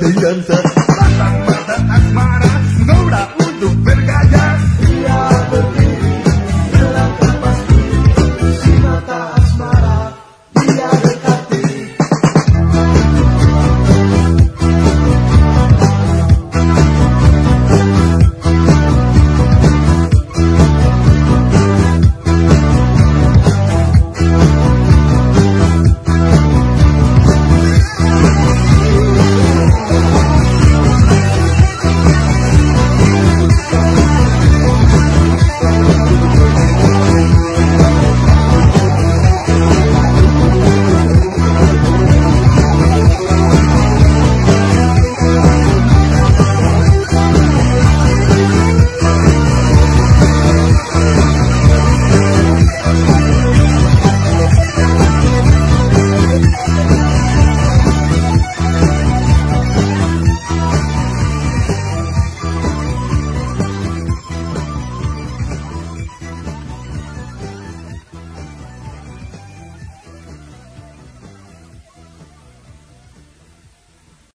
They done.